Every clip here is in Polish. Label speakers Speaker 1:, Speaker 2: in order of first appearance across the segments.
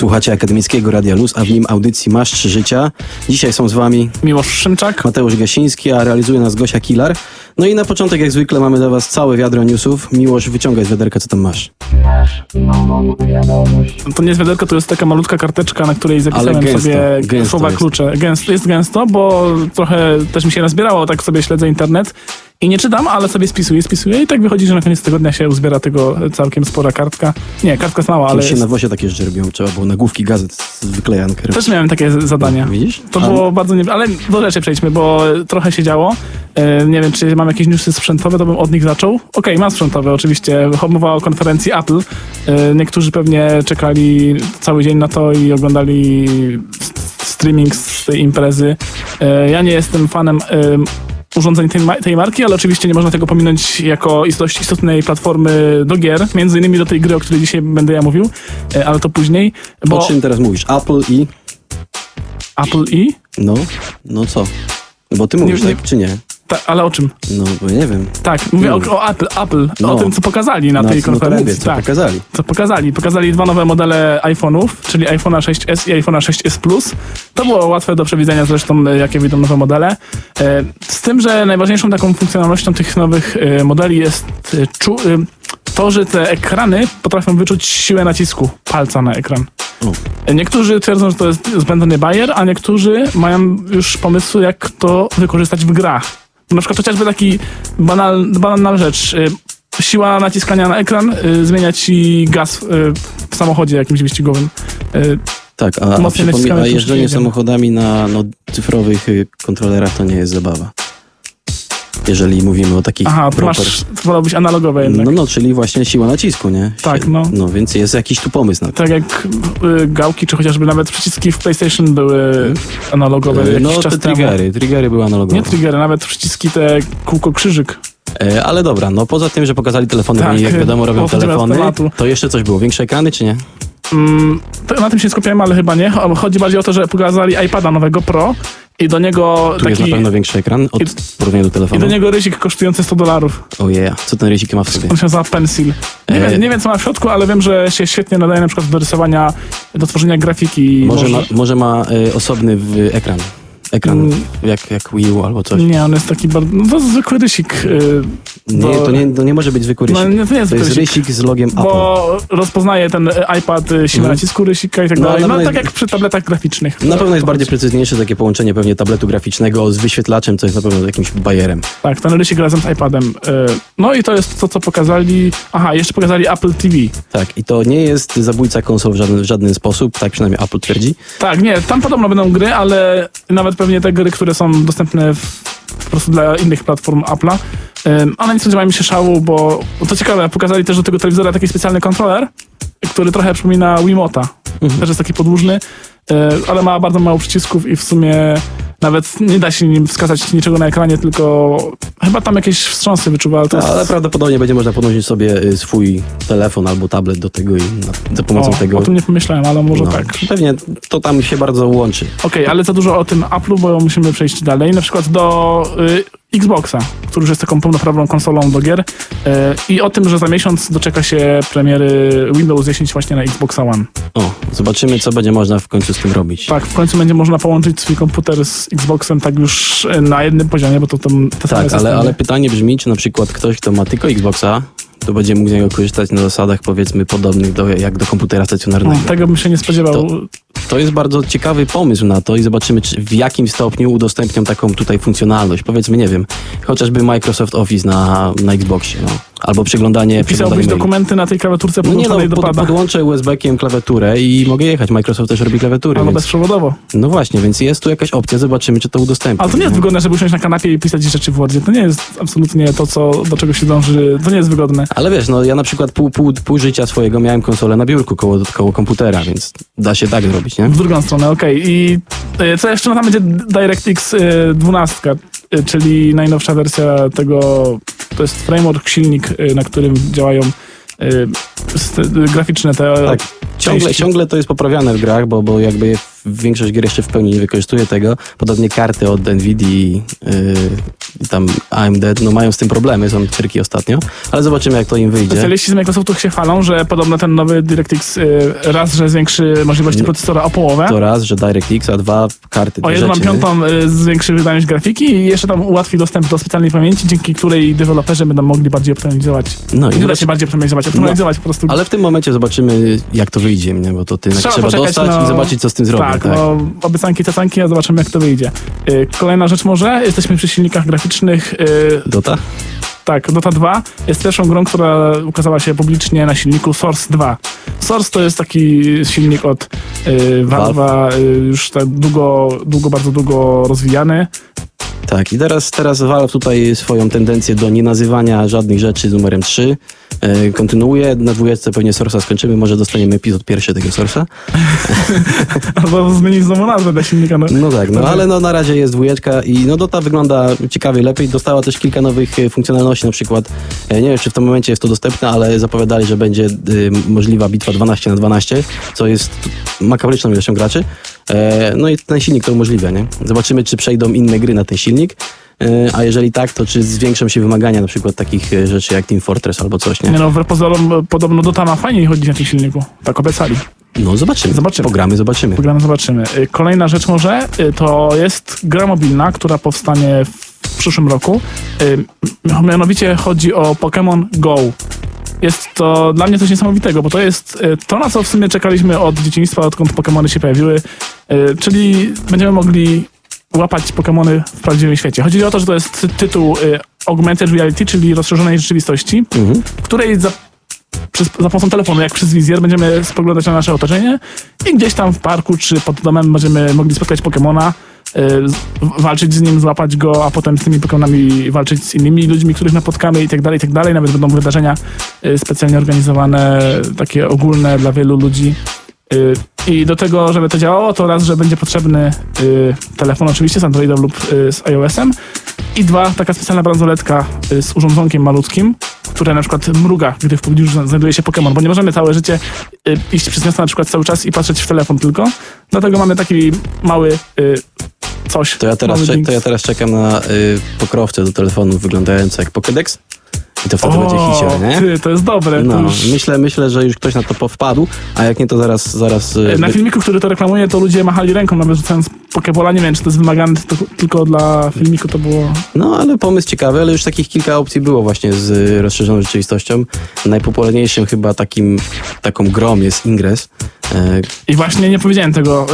Speaker 1: Słuchacie Akademickiego Radia Luz, a w nim audycji Masz Trzy Życia. Dzisiaj są z wami
Speaker 2: Miłosz Szymczak.
Speaker 1: Mateusz Gasiński, a realizuje nas Gosia Kilar. No i na początek, jak zwykle, mamy dla was całe wiadro newsów. Miłosz, wyciągaj z wiaderka, co tam masz.
Speaker 2: To nie jest wiaderko, to jest taka malutka karteczka, na której zapisałem
Speaker 1: gęsto,
Speaker 2: sobie
Speaker 1: gęsto
Speaker 2: słowa
Speaker 1: jest.
Speaker 2: klucze. Gęsto, jest gęsto, bo trochę też mi się nazbierało, tak sobie śledzę internet i nie czytam, ale sobie spisuję, spisuję i tak wychodzi, że na koniec tygodnia się uzbiera tego całkiem spora kartka. Nie, kartka jest mała, ale
Speaker 1: się
Speaker 2: jest...
Speaker 1: na wosie takie rzeczy robią. Trzeba było nagłówki gazet z wyklejankę.
Speaker 2: też miałem takie zadania.
Speaker 1: Widzisz?
Speaker 2: To było bardzo nie... Ale do rzeczy przejdźmy, bo trochę się działo. E, Nie wiem, czy mam jakieś newsy sprzętowe, to bym od nich zaczął. Okej, mam sprzętowe oczywiście. Mowa o konferencji Apple. E, Niektórzy pewnie czekali cały dzień na to i oglądali streaming z tej imprezy. E, Ja nie jestem fanem em, urządzeń tej, tej marki, ale oczywiście nie można tego pominąć jako dość istotnej platformy do gier, między innymi do tej gry, o której dzisiaj będę ja mówił, e, ale to później, bo
Speaker 1: O czym teraz mówisz? Apple i...
Speaker 2: Apple i...
Speaker 1: No, no co? Bo ty mówisz,
Speaker 2: nie-
Speaker 1: tak czy nie?
Speaker 2: Ta, ale o czym?
Speaker 1: No, bo nie wiem.
Speaker 2: Tak, mówię o, o Apple, Apple
Speaker 1: No.
Speaker 2: o tym, co pokazali na
Speaker 1: No,
Speaker 2: tej
Speaker 1: no
Speaker 2: konferencji.
Speaker 1: mówię, co
Speaker 2: tak,
Speaker 1: pokazali.
Speaker 2: co pokazali. Pokazali dwa nowe modele iPhone'ów, czyli iPhone'a 6s i iPhone'a 6s Plus. To było łatwe do przewidzenia zresztą, e, jakie wyjdą nowe modele. E, Z tym, że najważniejszą taką funkcjonalnością tych nowych e, modeli jest czu, to, że te ekrany potrafią wyczuć siłę nacisku palca na ekran.
Speaker 1: O.
Speaker 2: Niektórzy twierdzą, że to jest zbędny bajer, a niektórzy mają już pomysły, jak to wykorzystać w grach. Na przykład chociażby taki banal, banalna rzecz. y, Siła naciskania na ekran y, zmienia ci gaz y, w samochodzie jakimś wyścigowym.
Speaker 1: Tak, a, a, a jeżdżenie samochodami na no, cyfrowych kontrolerach to nie jest zabawa. Jeżeli mówimy o takich
Speaker 2: Aha,
Speaker 1: proper-
Speaker 2: masz, wolałbyś analogowe jednak.
Speaker 1: No, no, czyli właśnie siła nacisku, nie?
Speaker 2: Tak, no.
Speaker 1: No, więc jest jakiś tu pomysł na to.
Speaker 2: Tak jak y, gałki, czy chociażby nawet przyciski w PlayStation były analogowe jakiś
Speaker 1: No,
Speaker 2: czas
Speaker 1: te
Speaker 2: temu.
Speaker 1: triggery, triggery były analogowe.
Speaker 2: Nie triggery, nawet przyciski te kółko-krzyżyk.
Speaker 1: E, Ale dobra, no poza tym, że pokazali telefony,
Speaker 2: Tak,
Speaker 1: jak wiadomo robią telefony, to jeszcze coś było. Większe ekrany, czy nie?
Speaker 2: Mm, na tym się skupiałem, ale chyba nie. Chodzi bardziej o to, że pokazali iPada nowego Pro i do niego
Speaker 1: Tu jest
Speaker 2: taki...
Speaker 1: na pewno większy ekran od
Speaker 2: i-
Speaker 1: w porównaniu do
Speaker 2: I
Speaker 1: telefonu.
Speaker 2: do niego rysik kosztujący 100 dolarów.
Speaker 1: Ojej, co ten rysik ma w sobie?
Speaker 2: On się nazywa Pencil. Nie,
Speaker 1: E,
Speaker 2: wiem, nie wiem, co ma w środku, ale wiem, że się świetnie nadaje na przykład do rysowania, do tworzenia grafiki.
Speaker 1: Może ma, może ma e, osobny w ekran. Ekran
Speaker 2: Mm.
Speaker 1: jak, jak Wii U albo coś.
Speaker 2: Nie, on jest taki bardzo... No to zwykły rysik. y,
Speaker 1: Nie, to nie, to nie może być zwykły rysik.
Speaker 2: No, nie, to nie jest
Speaker 1: to jest
Speaker 2: rysik.
Speaker 1: rysik z logiem Apple.
Speaker 2: Bo rozpoznaje ten y, iPad y, siłę
Speaker 1: Mhm.
Speaker 2: nacisku rysika i tak
Speaker 1: No,
Speaker 2: dalej. No
Speaker 1: pewno
Speaker 2: tak jak przy tabletach graficznych.
Speaker 1: Na pewno jest bardziej precyzyjniejsze takie połączenie pewnie tabletu graficznego z wyświetlaczem, co jest na pewno jakimś bajerem.
Speaker 2: Tak, ten rysik razem z iPadem. y, No i to jest to, co pokazali... Aha, jeszcze pokazali Apple TV.
Speaker 1: Tak, i to nie jest zabójca konsol w żaden, w żaden sposób, tak przynajmniej Apple twierdzi.
Speaker 2: Tak, nie, tam podobno będą gry, ale nawet pewnie te gry, które są dostępne w, po prostu dla innych platform Apple'a. Ale nie spodziewałem się szału, bo to ciekawe, pokazali też do tego telewizora taki specjalny kontroler, który trochę przypomina Wiimota. Też jest taki podłużny, ale ma bardzo mało przycisków i w sumie nawet nie da się nim wskazać niczego na ekranie, tylko chyba tam jakieś wstrząsy wyczuwa, ale to jest...
Speaker 1: Ale prawdopodobnie będzie można podłączyć sobie y, swój telefon albo tablet do tego i na, za pomocą
Speaker 2: o,
Speaker 1: tego.
Speaker 2: o tym nie pomyślałem, ale może
Speaker 1: no,
Speaker 2: tak.
Speaker 1: Pewnie to tam się bardzo łączy.
Speaker 2: Okej, ale za dużo o tym Apple'u, bo musimy przejść dalej. Na przykład do y, Xboxa, który już jest taką pełnoprawną konsolą do gier. Y, I o tym, że za miesiąc doczeka się premiery Windows 10 właśnie na Xboxa One.
Speaker 1: O, zobaczymy, co będzie można w końcu z tym robić.
Speaker 2: Tak, w końcu będzie można połączyć swój komputer z Xboxem tak już y, na jednym poziomie, bo to tam te
Speaker 1: Tak, ale, ale pytanie brzmi, czy na przykład ktoś, kto ma tylko Xboxa, to będzie mógł z niego korzystać na zasadach powiedzmy podobnych do, jak do komputera stacjonarnego.
Speaker 2: No, tego bym się nie spodziewał.
Speaker 1: To- To jest bardzo ciekawy pomysł na to i zobaczymy, czy w jakim stopniu udostępnią taką tutaj funkcjonalność. Powiedzmy, nie wiem, chociażby Microsoft Office na, na Xboxie, no. Albo przeglądanie...
Speaker 2: Pisałbyś
Speaker 1: przeglądanie
Speaker 2: dokumenty na tej klawiaturce
Speaker 1: No nie
Speaker 2: podłączonej
Speaker 1: no, pod, podłączę USB-kiem klawiaturę i mogę jechać. Microsoft też robi klawiatury, więc...
Speaker 2: bezprzewodowo.
Speaker 1: No właśnie, więc jest tu jakaś opcja, zobaczymy, czy to udostępni.
Speaker 2: Ale to nie jest
Speaker 1: no.
Speaker 2: wygodne, żeby usiąść na kanapie i pisać rzeczy w Wordzie. To nie jest absolutnie to, co, do czego się dąży. To nie jest wygodne.
Speaker 1: Ale wiesz, no ja na przykład pół, pół, pół życia swojego miałem konsolę na biurku koło, koło komputera, więc da się tak zrobić, nie?
Speaker 2: W drugą stronę, okej. I y, co jeszcze? No tam będzie DirectX y, 12, y, czyli najnowsza wersja tego, to jest framework, silnik, na którym działają graficzne te
Speaker 1: Tak. Ciągle,
Speaker 2: części.
Speaker 1: ciągle to jest poprawiane w grach, bo, bo jakby większość gier jeszcze w pełni nie wykorzystuje tego. Podobnie karty od Nvidia yy, i tam AMD, no mają z tym problemy, są cyrki ostatnio, ale zobaczymy jak to im wyjdzie.
Speaker 2: Specjaliści z Microsoftu się chwalą, że podobno ten nowy DirectX y, raz, że zwiększy możliwości procesora o połowę.
Speaker 1: To raz, że DirectX, a dwa karty
Speaker 2: O jedną mam piątą y, zwiększy wydajność grafiki i jeszcze tam ułatwi dostęp do specjalnej pamięci, dzięki której deweloperzy będą mogli bardziej optymalizować.
Speaker 1: No i
Speaker 2: Nie da się bardziej optymalizować, optymalizować po prostu.
Speaker 1: Ale w tym momencie zobaczymy, jak to wyjdzie, nie? bo to ty
Speaker 2: Trzeba
Speaker 1: trzeba, dostać
Speaker 2: no.
Speaker 1: i zobaczyć, co z tym zrobią.
Speaker 2: Tak,
Speaker 1: Tak,
Speaker 2: no obiecanki, cacanki, a zobaczymy jak to wyjdzie. Y, Kolejna rzecz może, jesteśmy przy silnikach graficznych. y,
Speaker 1: Dota?
Speaker 2: Tak, Dota 2 jest pierwszą grą, która ukazała się publicznie na silniku Source 2. Source to jest taki silnik od y, Valve'a, y, już tak długo, długo, bardzo długo rozwijany.
Speaker 1: Tak, i teraz, teraz Valve tutaj swoją tendencję do nie nazywania żadnych rzeczy z numerem 3 e, kontynuuje. Na dwójeczce pewnie Source'a skończymy, może dostaniemy epizod pierwszy tego Source'a.
Speaker 2: Albo zmienić znowu nazwę dla silnika. No.
Speaker 1: No tak, no ale no, na razie jest dwójeczka i no Dota wygląda ciekawie lepiej. Dostała też kilka nowych e, funkcjonalności, na przykład e, nie wiem, czy w tym momencie jest to dostępne, ale zapowiadali, że będzie e, możliwa bitwa 12 na 12, co jest makabryczną ilością graczy. E, no i ten silnik to umożliwia, nie? Zobaczymy, czy przejdą inne gry na ten silnik. E, A jeżeli tak, to czy zwiększą się wymagania na przykład takich e, rzeczy jak Team Fortress albo coś, nie?
Speaker 2: Nie no, pozorom podobno Dota ma fajniej chodzić na tym silniku. Tak obiecali.
Speaker 1: No zobaczymy.
Speaker 2: Zobaczymy.
Speaker 1: Pogramy, zobaczymy.
Speaker 2: Pogramy, zobaczymy. Kolejna rzecz może, to jest gra mobilna, która powstanie w przyszłym roku. Mianowicie chodzi o Pokémon Go. Jest to dla mnie coś niesamowitego, bo to jest y, to, na co w sumie czekaliśmy od dzieciństwa, odkąd Pokémony się pojawiły, y, czyli będziemy mogli łapać Pokémony w prawdziwym świecie. Chodzi o to, że to jest tytuł y, Augmented Reality, czyli rozszerzonej rzeczywistości,
Speaker 1: Mhm.
Speaker 2: w której za, przez, za pomocą telefonu, jak przez wizjer, będziemy spoglądać na nasze otoczenie i gdzieś tam w parku czy pod domem będziemy mogli spotkać w- walczyć z nim, złapać go, a potem z tymi Pokemonami walczyć z innymi ludźmi, których napotkamy i tak dalej, i tak dalej. Nawet będą wydarzenia y, specjalnie organizowane, takie ogólne dla wielu ludzi. Y, I do tego, żeby to działało, to raz, że będzie potrzebny y, telefon oczywiście z Androidem lub y, z iOS-em i dwa, taka specjalna bransoletka y, z urządzonkiem malutkim, które na przykład mruga, gdy w pobliżu zna- znajduje się Pokémon, bo nie możemy całe życie y, iść przez miasto na przykład cały czas i patrzeć w telefon tylko. Dlatego mamy taki mały y, coś.
Speaker 1: To ja teraz, to ja teraz czekam na y, pokrowce do telefonu wyglądające jak Pokédex. I to wtedy będzie hicior, nie?
Speaker 2: Ty, to jest dobre.
Speaker 1: No,
Speaker 2: już...
Speaker 1: myślę, myślę, że już ktoś na to powpadł, a jak nie, to zaraz, zaraz... y,
Speaker 2: Na
Speaker 1: by-
Speaker 2: filmiku, który to reklamuje, to ludzie machali ręką, nawet rzucając Pokebola. Nie wiem, czy to jest wymagane to, tylko dla filmiku, to było...
Speaker 1: No, ale pomysł ciekawy, ale już takich kilka opcji było właśnie z y, rozszerzoną rzeczywistością. Najpopularniejszym chyba takim, taką grą jest Ingress. E,
Speaker 2: I właśnie nie powiedziałem tego.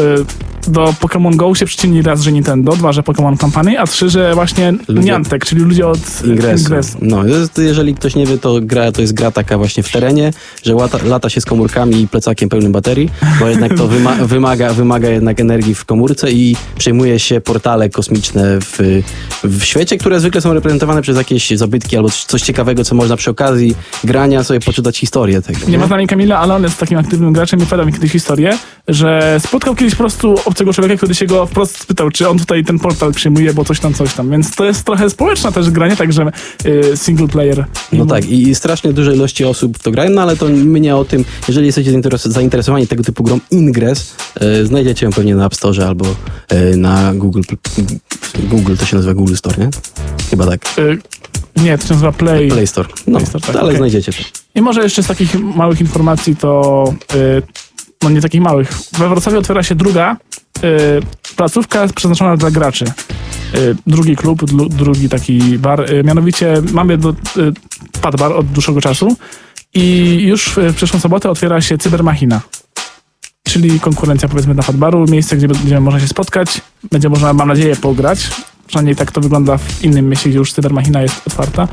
Speaker 2: Do Pokémon Go się przyczynili raz, że Nintendo, dwa, że Pokémon Company, a trzy, że właśnie
Speaker 1: Ludzie-
Speaker 2: Niantic, czyli ludzie od
Speaker 1: Ingresu.
Speaker 2: Ingresu.
Speaker 1: No, to jest, jeżeli ktoś nie wie, to gra to jest gra taka właśnie w terenie, że lata, lata się z komórkami i plecakiem pełnym baterii, bo jednak to wyma wymaga, wymaga jednak energii w komórce i przejmuje się portale kosmiczne w, w świecie, które zwykle są reprezentowane przez jakieś zabytki albo coś, ciekawego, co można przy okazji grania sobie poczytać historię tego.
Speaker 2: Nie ma z nami Kamila, ale on jest takim aktywnym graczem i podał mi kiedyś historię, że spotkał kiedyś po prostu obcego człowieka, który się go wprost spytał, czy on tutaj ten portal przyjmuje, bo coś tam, coś tam. Więc to jest trochę społeczna też gra, nie tak, że y, single player.
Speaker 1: No tak, i strasznie duże ilości osób w to grają, no ale to my nie o tym. Jeżeli jesteście zainteres- zainteresowani tego typu grą Ingress, e, znajdziecie ją pewnie na App Store albo e, na Google. Google to się nazywa Google Store, nie? Chyba tak.
Speaker 2: Y, nie, to się nazywa Play.
Speaker 1: Play Store. No,
Speaker 2: Play Store, tak,
Speaker 1: ale
Speaker 2: okej.
Speaker 1: znajdziecie to.
Speaker 2: I może jeszcze z takich małych informacji to, y, no nie takich małych, we Wrocławiu otwiera się druga y, placówka przeznaczona dla graczy. Y, drugi klub, dlu, drugi taki bar. Y, mianowicie mamy do, y, pad bar od dłuższego czasu i już w, przyszłą sobotę otwiera się Cybermachina. Czyli konkurencja powiedzmy dla padbaru, miejsce, gdzie będziemy można się spotkać, będzie można, mam nadzieję, pograć. Przynajmniej tak to wygląda w innym mieście, gdzie już Cybermachina jest otwarta.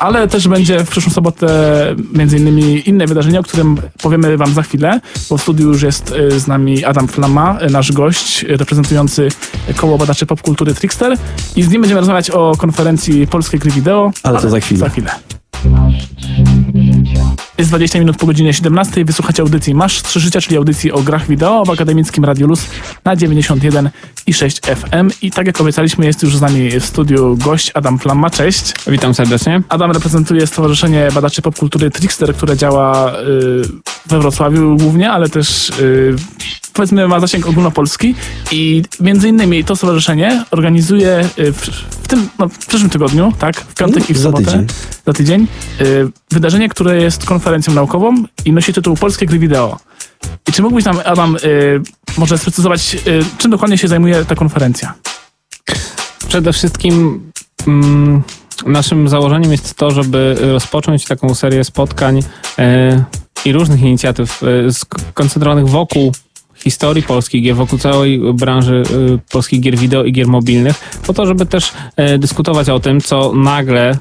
Speaker 2: Ale też będzie w przyszłą sobotę między innymi inne wydarzenie, o którym powiemy wam za chwilę, bo w studiu już jest y, z nami Adam Flama, y, nasz gość y, reprezentujący koło badaczy popkultury Trickster i z nim będziemy rozmawiać o konferencji Polskiej Gry Wideo.
Speaker 1: Ale to za chwilę.
Speaker 2: Za chwilę. Jest 20 minut po godzinie 17. Wysłuchacie audycji Masz 3 Życia, czyli audycji o grach wideo w Akademickim Radiu Luz na 91 i 6 FM. I tak jak obiecaliśmy, jest już z nami w studiu gość Adam Flamma. Cześć.
Speaker 3: Witam serdecznie.
Speaker 2: Adam reprezentuje Stowarzyszenie Badaczy Popkultury Trickster, które działa y, we Wrocławiu głównie, ale też y, powiedzmy ma zasięg ogólnopolski i między innymi to stowarzyszenie organizuje y, w, w tym, no, w przyszłym tygodniu, tak, w piątek i w
Speaker 1: Za
Speaker 2: sobotę,
Speaker 1: tydzień.
Speaker 2: za tydzień, y, wydarzenie, które jest konferencją naukową i nosi tytuł Polskie gry wideo. I czy mógłbyś nam, Adam, y, może sprecyzować, y, czym dokładnie się zajmuje ta konferencja?
Speaker 3: Przede wszystkim mm, naszym założeniem jest to, żeby rozpocząć taką serię spotkań e, i różnych inicjatyw skoncentrowanych wokół historii polskich gier, wokół całej branży polskich gier wideo i gier mobilnych, po to, żeby też dyskutować o tym, co nagle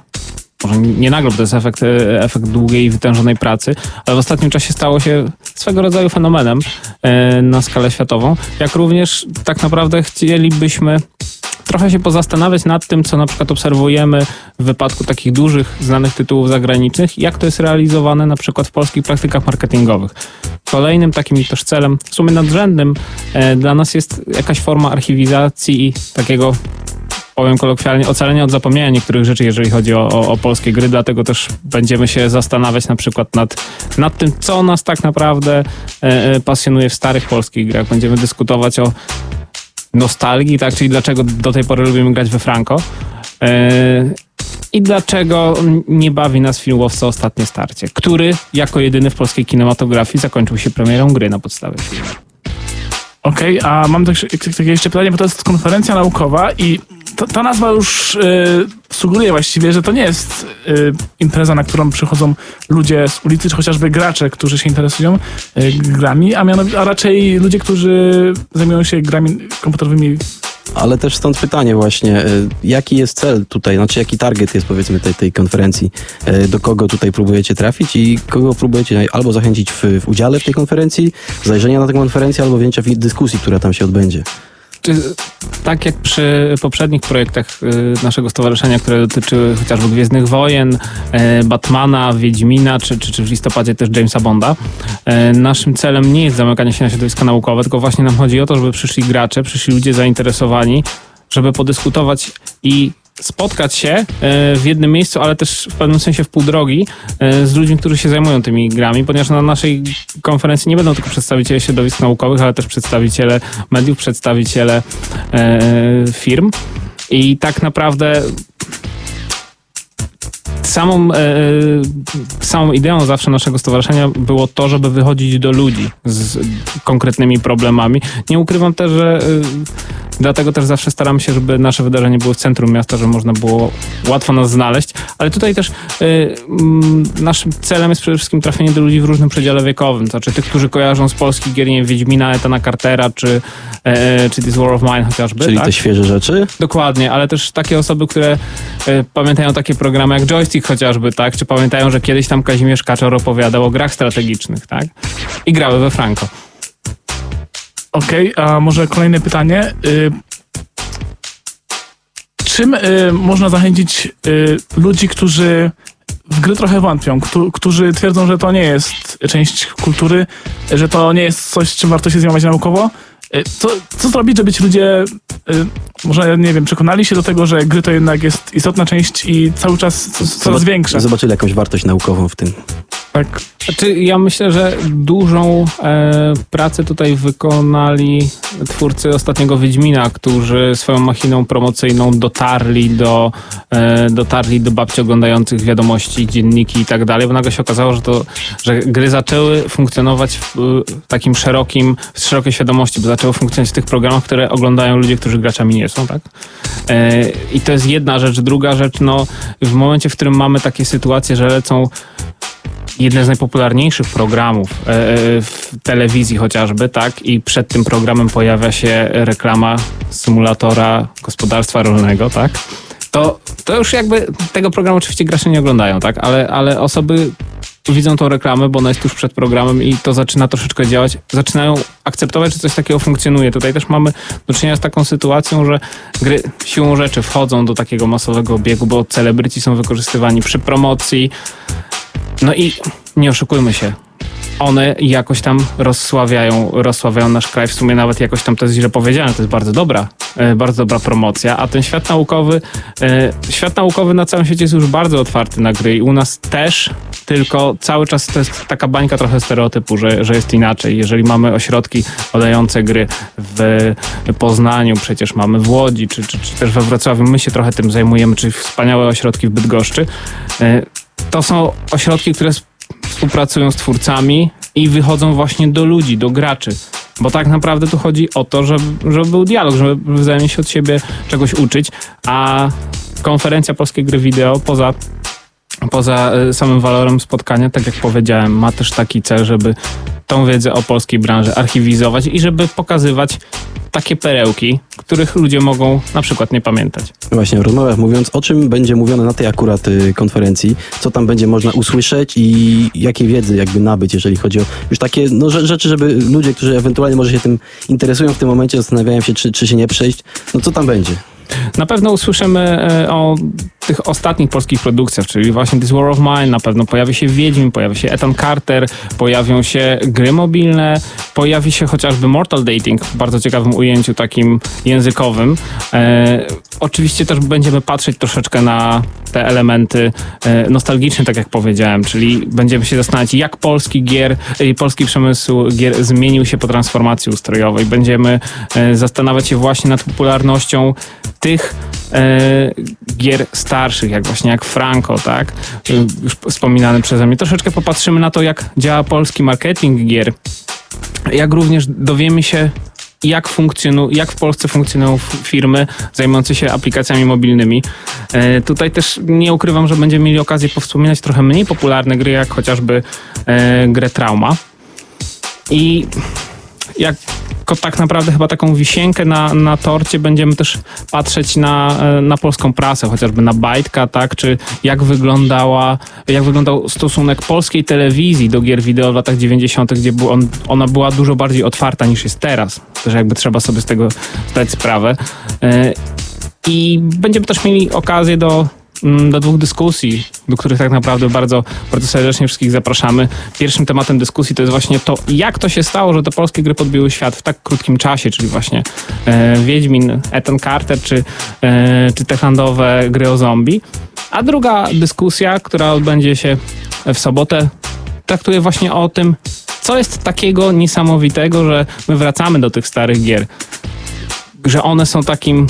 Speaker 3: może nie nagle, bo to jest efekt, e, efekt długiej i wytężonej pracy, ale w ostatnim czasie stało się swego rodzaju fenomenem e, na skalę światową, jak również tak naprawdę chcielibyśmy trochę się pozastanawiać nad tym, co na przykład obserwujemy w wypadku takich dużych, znanych tytułów zagranicznych, jak to jest realizowane na przykład w polskich praktykach marketingowych. Kolejnym takim też celem, w sumie nadrzędnym e, dla nas jest jakaś forma archiwizacji i takiego powiem kolokwialnie, ocalenia od zapomnienia niektórych rzeczy, jeżeli chodzi o, o, o polskie gry, dlatego też będziemy się zastanawiać na przykład nad, nad tym, co nas tak naprawdę e, e, pasjonuje w starych polskich grach. Będziemy dyskutować o nostalgii, tak, czyli dlaczego do tej pory lubimy grać we Franco. E, I dlaczego nie bawi nas film Łowca Ostatnie Starcie, który jako jedyny w polskiej kinematografii zakończył się premierą gry na podstawie filmu.
Speaker 2: Okej, a mam też takie jeszcze pytanie, bo to jest konferencja naukowa i to, ta nazwa już y, sugeruje właściwie, że to nie jest y, impreza, na którą przychodzą ludzie z ulicy, czy chociażby gracze, którzy się interesują y, grami, a, mianow- a raczej ludzie, którzy zajmują się grami komputerowymi.
Speaker 1: Ale też stąd pytanie właśnie, jaki jest cel tutaj, znaczy jaki target jest powiedzmy tej, tej konferencji, do kogo tutaj próbujecie trafić i kogo próbujecie albo zachęcić w, w udziale w tej konferencji, zajrzenia na tę konferencję, albo wzięcia w dyskusji, która tam się odbędzie.
Speaker 3: Czy, tak jak przy poprzednich projektach y, naszego stowarzyszenia, które dotyczyły chociażby Gwiezdnych Wojen, y, Batmana, Wiedźmina, czy, czy, czy w listopadzie też Jamesa Bonda, y, naszym celem nie jest zamykanie się na środowiska naukowe, tylko właśnie nam chodzi o to, żeby przyszli gracze, przyszli ludzie zainteresowani, żeby podyskutować i spotkać się e, w jednym miejscu, ale też w pewnym sensie w pół drogi e, z ludźmi, którzy się zajmują tymi grami, ponieważ na naszej konferencji nie będą tylko przedstawiciele środowisk naukowych, ale też przedstawiciele mediów, przedstawiciele e, firm. I tak naprawdę samą, e, samą ideą zawsze naszego stowarzyszenia było to, żeby wychodzić do ludzi z konkretnymi problemami. Nie ukrywam też, że e, dlatego też zawsze staramy się, żeby nasze wydarzenie było w centrum miasta, żeby można było łatwo nas znaleźć, ale tutaj też e, mm, naszym celem jest przede wszystkim trafienie do ludzi w różnym przedziale wiekowym, to znaczy tych, którzy kojarzą z polskich gier, nie wiem, Wiedźmina, Etana Cartera, czy, e, czy This War of Mine chociażby.
Speaker 1: Czyli
Speaker 3: tak?
Speaker 1: te świeże rzeczy.
Speaker 3: Dokładnie, ale też takie osoby, które e, pamiętają takie programy jak Joystick chociażby, tak? Czy pamiętają, że kiedyś tam Kazimierz Kaczor opowiadał o grach strategicznych, tak? I grały we Franco.
Speaker 2: Okej, a może kolejne pytanie. Y, czym y, można zachęcić y, ludzi, którzy w gry trochę wątpią, któ- którzy twierdzą, że to nie jest część kultury, że to nie jest coś, czym warto się zajmować naukowo? Y, Co, co zrobić, żeby ci ludzie, y, może nie wiem, przekonali się do tego, że gry to jednak jest istotna część i cały czas co- coraz
Speaker 1: Zobac-
Speaker 2: większa?
Speaker 1: Zobaczyli jakąś wartość naukową w tym.
Speaker 2: Tak.
Speaker 3: Znaczy, ja myślę, że dużą e, pracę tutaj wykonali twórcy ostatniego Wiedźmina, którzy swoją machiną promocyjną dotarli do, e, dotarli do babci oglądających wiadomości, dzienniki i tak dalej, bo nagle się okazało, że, to, że gry zaczęły funkcjonować w e, takim szerokim, w szerokiej świadomości, bo zaczęły funkcjonować w tych programach, które oglądają ludzie, którzy graczami nie są, tak? E, I to jest jedna rzecz. Druga rzecz, no w momencie, w którym mamy takie sytuacje, że lecą jeden z najpopularniejszych programów e, e, w telewizji chociażby, tak? I przed tym programem pojawia się reklama symulatora gospodarstwa rolnego, tak? To, to już jakby tego programu oczywiście gracze nie oglądają, tak? Ale, ale osoby widzą tą reklamę, bo ona jest tuż przed programem i to zaczyna troszeczkę działać, zaczynają akceptować, że coś takiego funkcjonuje. Tutaj też mamy do czynienia z taką sytuacją, że gry siłą rzeczy wchodzą do takiego masowego obiegu, bo celebryci są wykorzystywani przy promocji. No i nie oszukujmy się. one jakoś tam rozsławiają, rozsławiają nasz kraj. W sumie nawet jakoś tam to jest źle powiedziane, to jest bardzo dobra, e, bardzo dobra promocja, a ten świat naukowy, e, świat naukowy na całym świecie jest już bardzo otwarty na gry i u nas też, tylko cały czas to jest taka bańka trochę stereotypu, że, że jest inaczej. Jeżeli mamy ośrodki badające gry w Poznaniu, przecież mamy w Łodzi, czy, czy, czy też we Wrocławiu, my się trochę tym zajmujemy, czy wspaniałe ośrodki w Bydgoszczy, e, to są ośrodki, które współpracują z twórcami i wychodzą właśnie do ludzi, do graczy. Bo tak naprawdę tu chodzi o to, żeby, żeby był dialog, żeby wzajemnie się od siebie czegoś uczyć, a konferencja Polskiej Gry Wideo poza poza e, samym walorem spotkania, tak jak powiedziałem, ma też taki cel, żeby tą wiedzę o polskiej branży archiwizować i żeby pokazywać takie perełki, których ludzie mogą na przykład nie pamiętać.
Speaker 1: Właśnie, w rozmowach mówiąc, o czym będzie mówione na tej akurat y, konferencji, co tam będzie można usłyszeć i jakiej wiedzy jakby nabyć, jeżeli chodzi o już takie no, rzeczy, żeby ludzie, którzy ewentualnie może się tym interesują w tym momencie, zastanawiają się, czy, czy się nie przejść, no co tam będzie?
Speaker 3: Na pewno usłyszymy e, o tych ostatnich polskich produkcjach, czyli właśnie This War of Mine, na pewno pojawi się Wiedźmin, pojawi się Ethan Carter, pojawią się gry mobilne, pojawi się chociażby Mortal Dating w bardzo ciekawym ujęciu takim językowym. E, oczywiście też będziemy patrzeć troszeczkę na te elementy e, nostalgiczne, tak jak powiedziałem, czyli będziemy się zastanawiać, jak polski gier, e, polski przemysł gier zmienił się po transformacji ustrojowej. Będziemy e, zastanawiać się właśnie nad popularnością tych e, gier starszych, jak właśnie jak Franco, tak? Już wspominany przeze mnie. Troszeczkę popatrzymy na to, jak działa polski marketing gier. Jak również dowiemy się, jak, jak w Polsce funkcjonują firmy zajmujące się aplikacjami mobilnymi. E, tutaj też nie ukrywam, że będziemy mieli okazję powspominać trochę mniej popularne gry, jak chociażby e, grę Trauma. I jak tak naprawdę chyba taką wisienkę na, na torcie będziemy też patrzeć na, e, na polską prasę, chociażby na Bajtka, tak, czy jak wyglądała, jak wyglądał stosunek polskiej telewizji do gier wideo w latach 90., gdzie był on, ona była dużo bardziej otwarta niż jest teraz. Też jakby trzeba sobie z tego zdać sprawę. E, I będziemy też mieli okazję do Mm, do dwóch dyskusji, do których tak naprawdę bardzo, bardzo serdecznie wszystkich zapraszamy. Pierwszym tematem dyskusji to jest właśnie to, jak to się stało, że te polskie gry podbiły świat w tak krótkim czasie, czyli właśnie e, Wiedźmin, Ethan Carter czy, e, czy te handlowe gry o zombie. A druga dyskusja, która odbędzie się w sobotę, traktuje właśnie o tym, co jest takiego niesamowitego, że my wracamy do tych starych gier. Że one są takim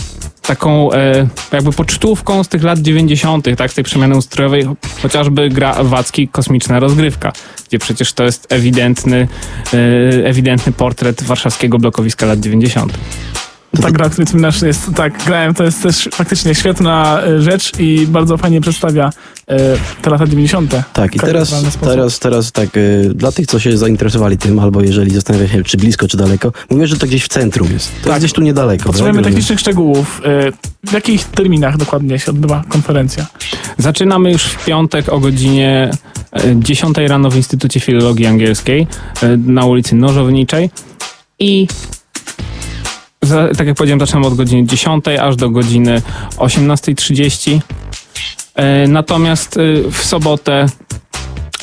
Speaker 3: taką e, jakby pocztówką z tych lat 90., tak, z tej przemiany ustrojowej, chociażby gra Wacki Kosmiczna Rozgrywka, gdzie przecież to jest ewidentny, e, ewidentny portret warszawskiego blokowiska lat 90.
Speaker 2: Ta gra, której wspominasz, jest, tak, grałem, to jest też faktycznie świetna e, rzecz i bardzo fajnie przedstawia te lata 90.
Speaker 1: Tak, i teraz, teraz, teraz tak, e, dla tych, co się zainteresowali tym, albo jeżeli zastanawiają się, czy blisko, czy daleko, mówię, że to gdzieś w centrum jest. To tak. jest gdzieś tu niedaleko.
Speaker 2: Potrzebujemy tak? technicznych szczegółów. W jakich terminach dokładnie się odbywa konferencja?
Speaker 3: Zaczynamy już w piątek o godzinie 10 rano w Instytucie Filologii Angielskiej na ulicy Nożowniczej i tak jak powiedziałem, zaczynamy od godziny 10 aż do godziny 18.30. E, natomiast e, w sobotę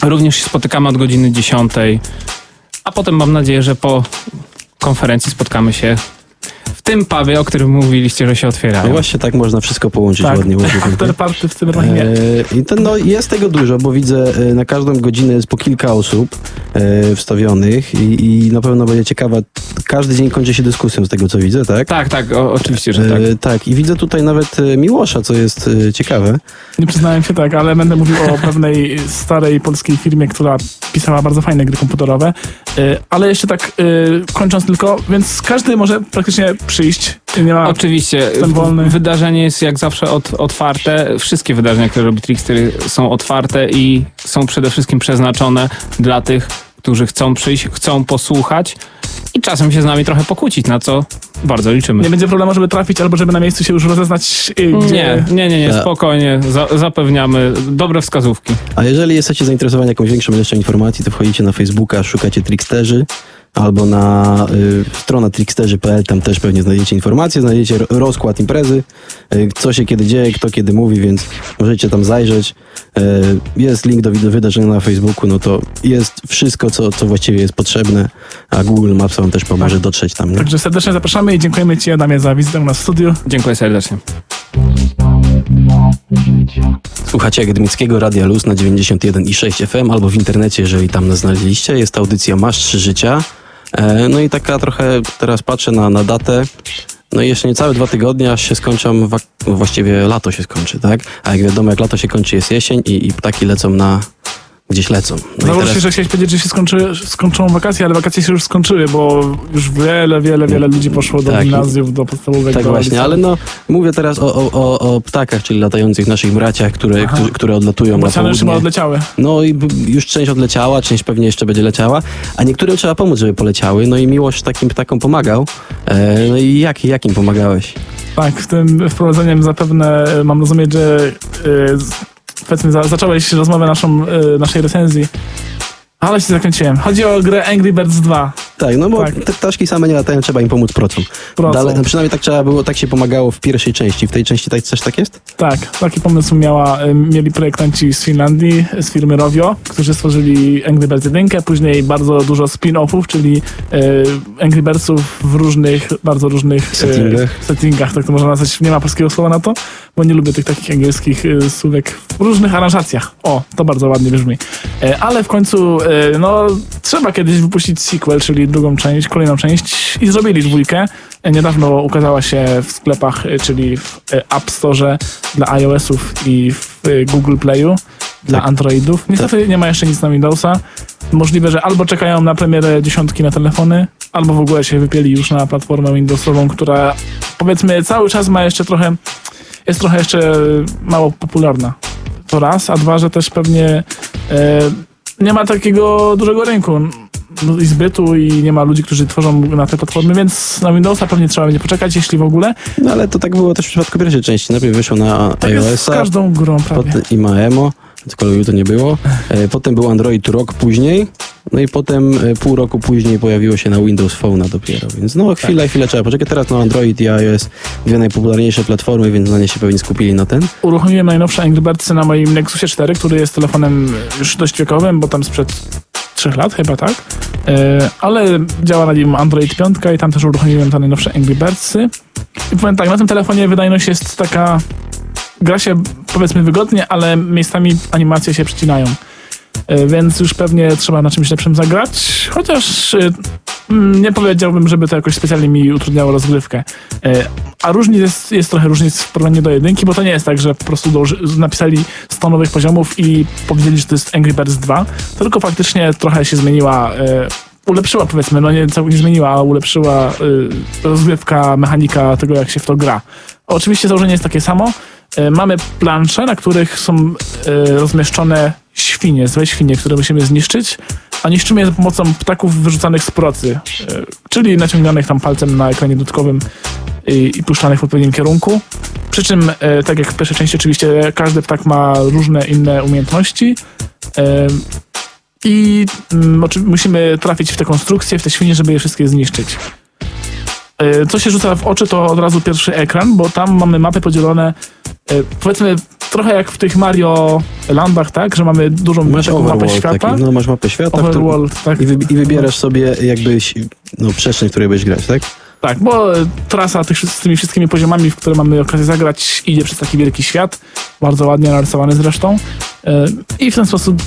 Speaker 3: również się spotykamy od godziny 10. A potem mam nadzieję, że po konferencji spotkamy się tym pubie, o którym mówiliście, że się otwierają.
Speaker 1: No właśnie tak można wszystko połączyć
Speaker 2: tak,
Speaker 1: ładnie.
Speaker 2: Afterparty w tym rajnie.
Speaker 1: E, I no, jest tego dużo, bo widzę e, na każdą godzinę jest po kilka osób e, wstawionych i, i na pewno będzie ciekawa. Każdy dzień kończy się dyskusją z tego, co widzę, tak?
Speaker 3: Tak, tak, o, oczywiście, że tak.
Speaker 1: E, tak, i widzę tutaj nawet Miłosza, co jest ciekawe.
Speaker 2: Nie przyznałem się tak, ale będę mówił o pewnej starej polskiej firmie, która pisała bardzo fajne gry komputerowe. Ale jeszcze tak kończąc tylko, więc każdy może praktycznie przyjść. Nie ma,
Speaker 3: Oczywiście. Wydarzenie jest jak zawsze od, otwarte. Wszystkie wydarzenia, które robi Trickster są otwarte i są przede wszystkim przeznaczone dla tych, którzy chcą przyjść, chcą posłuchać i czasem się z nami trochę pokłócić, na co bardzo liczymy.
Speaker 2: Nie będzie problemu, żeby trafić albo żeby na miejscu się już rozeznać.
Speaker 3: Y, gdzie... Nie, nie, nie, nie, spokojnie. Za, zapewniamy dobre wskazówki.
Speaker 1: A jeżeli jesteście zainteresowani jakąś większą ilością informacji, to wchodzicie na Facebooka, szukacie Tricksterzy albo na y, strona tricksterzy.pl, tam też pewnie znajdziecie informacje, znajdziecie ro- rozkład imprezy, y, co się kiedy dzieje, kto kiedy mówi, więc możecie tam zajrzeć. Y, jest link do, wydarzenia na Facebooku, no to jest wszystko, co, co właściwie jest potrzebne, a Google Maps wam też pomoże dotrzeć tam. Nie?
Speaker 2: Także serdecznie zapraszamy i dziękujemy Ci, Adamie, za wizytę u nas w studiu.
Speaker 3: Dziękuję serdecznie.
Speaker 1: Słuchacie Akademickiego Radia Luz na 91,6 FM albo w internecie, jeżeli tam nas znaleźliście. Jest audycja Masz Trzy Życia. E, No i taka trochę teraz patrzę na, na datę. No i jeszcze niecałe dwa tygodnie, aż się skończą, właściwie lato się skończy, tak? A jak wiadomo, jak lato się kończy, jest jesień i, i ptaki lecą na... gdzieś lecą. No
Speaker 2: Założę
Speaker 1: i
Speaker 2: się, że chciałeś powiedzieć, że się skończy, skończą wakacje, ale wakacje się już skończyły, bo już wiele, wiele, wiele ludzi poszło do
Speaker 1: Tak.
Speaker 2: gimnazjów, do podstawówek.
Speaker 1: Tak
Speaker 2: do
Speaker 1: właśnie, ale no mówię teraz o, o, o, ptakach, czyli latających naszych braciach, które, którzy, które odlatują na
Speaker 2: Bociany już chyba
Speaker 1: południe.
Speaker 2: odleciały.
Speaker 1: No i już część odleciała, część pewnie jeszcze będzie leciała, a niektórym trzeba pomóc, żeby poleciały. No i Miłosz takim ptakom pomagał. E, no i jak, jak im pomagałeś?
Speaker 2: Tak, tym wprowadzeniem zapewne e, mam rozumieć, że e, powiedzmy za, zacząłeś rozmowę naszą, e, naszej recenzji, ale się zakręciłem. Chodzi o grę Angry Birds 2.
Speaker 1: Tak, no bo
Speaker 2: Tak.
Speaker 1: te ptaszki same nie latają, trzeba im pomóc procą.
Speaker 2: Procą.
Speaker 1: Dalej, no przynajmniej tak trzeba było, tak się pomagało w pierwszej części. W tej części tak, też tak jest?
Speaker 2: Tak, taki pomysł miała, mieli projektanci z Finlandii, z firmy Rovio, którzy stworzyli Angry Birds 1, później bardzo dużo spin-offów, czyli e, Angry Birdsów w różnych, bardzo różnych e,
Speaker 1: Settingach.
Speaker 2: settingach, tak to można nazwać, nie ma polskiego słowa na to, bo nie lubię tych takich angielskich e, słówek w różnych aranżacjach. O, to bardzo ładnie brzmi. E, ale w końcu, no, trzeba kiedyś wypuścić sequel, czyli drugą część, kolejną część i zrobili dwójkę. E, Niedawno ukazała się w sklepach, e, czyli w e, App Store dla iOS-ów i w Google Playu dla
Speaker 1: Tak.
Speaker 2: Androidów. Niestety nie ma jeszcze nic na Windowsa. Możliwe, że albo czekają na premierę dziesiątki na telefony, albo w ogóle się wypieli już na platformę Windowsową, która powiedzmy cały czas ma jeszcze trochę, jest trochę jeszcze mało popularna. To raz, a dwa, że też pewnie e, nie ma takiego dużego rynku no, i zbytu i nie ma ludzi, którzy tworzą na te platformy, więc na Windowsa pewnie trzeba będzie poczekać, jeśli w ogóle.
Speaker 1: No ale to tak było też w przypadku pierwszej części. Najpierw wyszło na
Speaker 2: Tak jest z
Speaker 1: iOS-a,
Speaker 2: każdą grą prawie.
Speaker 1: potem i ma emo, aczkolwiek to nie było. E, potem był Android rok później, no i potem e, pół roku później pojawiło się na Windows Phone dopiero, więc no chwilę,
Speaker 2: Tak.
Speaker 1: chwilę trzeba poczekać. Teraz no Android i iOS, dwie najpopularniejsze platformy, więc na nie się pewnie skupili na ten.
Speaker 2: Uruchomiłem najnowsze Angry Birdsy na moim Nexusie 4, który jest telefonem już dość wiekowym, bo tam sprzed 3 lat chyba, tak? E, ale działa na nim Android 5 i tam też uruchomiłem te najnowsze Angry Birdsy. I powiem tak, na tym telefonie wydajność jest taka... Gra się powiedzmy wygodnie, ale miejscami animacje się przycinają. E, Więc już pewnie trzeba na czymś lepszym zagrać, chociaż e, nie powiedziałbym, żeby to jakoś specjalnie mi utrudniało rozgrywkę. E, A różnic jest, jest trochę różnic w porównaniu do jedynki, bo to nie jest tak, że po prostu dołoży, napisali 100 nowych poziomów i powiedzieli, że to jest Angry Birds 2, tylko faktycznie trochę się zmieniła, e, ulepszyła powiedzmy, no nie całkiem zmieniła, ale ulepszyła e, rozgrywka, mechanika tego, jak się w to gra. Oczywiście założenie jest takie samo. Mamy plansze, na których są rozmieszczone świnie, złe świnie, które musimy zniszczyć, a niszczymy je za pomocą ptaków wyrzucanych z procy, e, czyli naciąganych tam palcem na ekranie dodatkowym i, i puszczanych w odpowiednim kierunku. Przy czym, e, tak jak w pierwszej części, oczywiście każdy ptak ma różne inne umiejętności. E, I mm, musimy trafić w te konstrukcje, w te świnie, żeby je wszystkie zniszczyć. E, Co się rzuca w oczy, to od razu pierwszy ekran, bo tam mamy mapy podzielone, e, powiedzmy, trochę jak w tych Mario Landach, tak? Że mamy dużą
Speaker 1: Masz
Speaker 2: taką mapę świata.
Speaker 1: taki, no masz mapę świata,
Speaker 2: Overworld, tak.
Speaker 1: i, wy, i wybierasz sobie jakbyś, no przestrzeń, w której będziesz grać, tak?
Speaker 2: Tak, bo e, trasa tych, z tymi wszystkimi poziomami, w które mamy okazję zagrać, idzie przez taki wielki świat, bardzo ładnie narysowany zresztą. I w ten sposób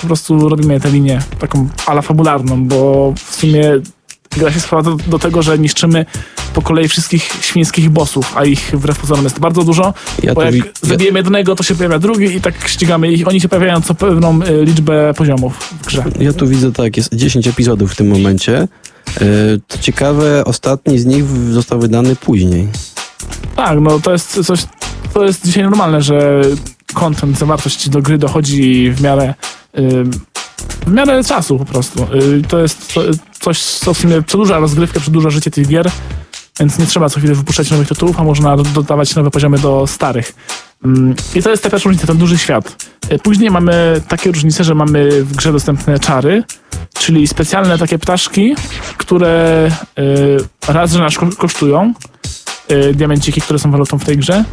Speaker 2: po prostu robimy tę linię taką ala fabularną, bo w sumie gra się sprowadza do, do tego, że niszczymy po kolei wszystkich świńskich bossów, a ich wbrew pozorom jest bardzo dużo,
Speaker 1: Ja
Speaker 2: bo jak
Speaker 1: wi- ja-
Speaker 2: zabijemy jednego, to się pojawia drugi i tak ścigamy ich. Oni się pojawiają co pewną e, liczbę poziomów w grze.
Speaker 1: Ja tu widzę tak, jest 10 epizodów w tym momencie. E, To ciekawe, ostatni z nich został wydany później.
Speaker 2: Tak, no to jest coś, to jest dzisiaj normalne, że content, zawartość do gry dochodzi w miarę w miarę czasu po prostu. Y, To jest coś, co w sumie przedłuża rozgrywkę, przedłuża życie tych gier, więc nie trzeba co chwilę wypuszczać nowych tytułów, a można do- dodawać nowe poziomy do starych. Mm, I to jest ta pierwsza różnica, ten duży świat. Y, Później mamy takie różnice, że mamy w grze dostępne czary, czyli specjalne takie ptaszki, które y, raz, że nas ko- kosztują, diamenciki, które są walutą w tej grze,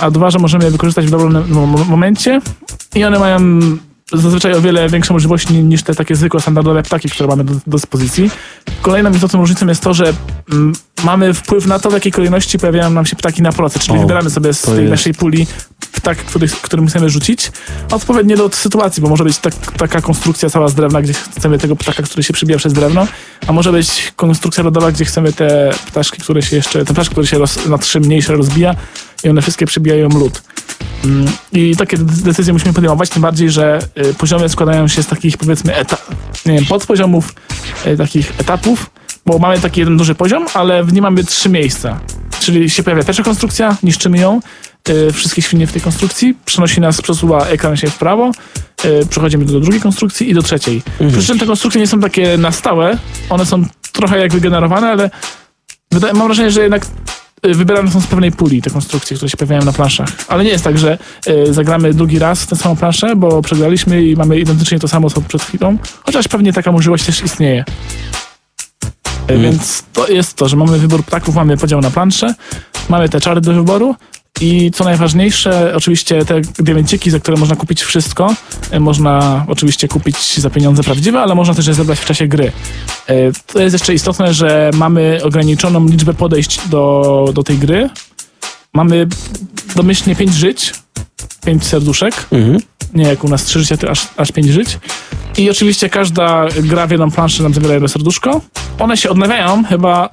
Speaker 2: a dwa, że możemy je wykorzystać w dobrym mo- mo- momencie i one mają zazwyczaj o wiele większe możliwości ni- niż te takie zwykłe, standardowe ptaki, które mamy do, do dyspozycji. Kolejną istotną różnicą jest to, że mm, mamy wpływ na to, w jakiej kolejności pojawiają nam się ptaki na proce, czyli
Speaker 1: O,
Speaker 2: wybieramy sobie z tej
Speaker 1: jest-
Speaker 2: naszej puli ptak, który, którym chcemy rzucić, odpowiednie do sytuacji, bo może być tak, taka konstrukcja cała z drewna, gdzie chcemy tego ptaka, który się przybija przez drewno, a może być konstrukcja lodowa, gdzie chcemy te ptaszki, które się jeszcze, te ptaszki, które się roz, na trzy mniejsze rozbija i one wszystkie przybijają lód. Mm, I takie de- decyzje musimy podejmować, tym bardziej, że y, poziomy składają się z takich powiedzmy eta, nie wiem, podpoziomów, y, takich etapów, bo mamy taki jeden duży poziom, ale w nim mamy trzy miejsca. Czyli się pojawia pierwsza konstrukcja, niszczymy ją, y, wszystkie świnie w tej konstrukcji, przenosi nas, przesuwa ekran się w prawo, przechodzimy do drugiej konstrukcji i do trzeciej. Przy czym te konstrukcje nie są takie na stałe, one są trochę jak wygenerowane, ale mam wrażenie, że jednak wybierane są z pewnej puli te konstrukcje, które się pojawiają na planszach. Ale nie jest tak, że y, zagramy drugi raz tę samą planszę, bo przegraliśmy i mamy identycznie to samo co przed chwilą, chociaż pewnie taka możliwość też istnieje. Y, Więc to jest to, że mamy wybór ptaków, mamy podział na planszę, mamy te czary do wyboru i co najważniejsze, oczywiście te diamenciki, za które można kupić wszystko, y, można oczywiście kupić za pieniądze prawdziwe, ale można też je zebrać w czasie gry. Y, To jest jeszcze istotne, że mamy ograniczoną liczbę podejść do, do tej gry. Mamy domyślnie 5 żyć, 5 serduszek,
Speaker 1: Mhm.
Speaker 2: nie jak u nas 3 życia, to aż, aż 5 żyć. I oczywiście każda gra w jedną planszę nam zabiera jedno serduszko. One się odnawiają chyba...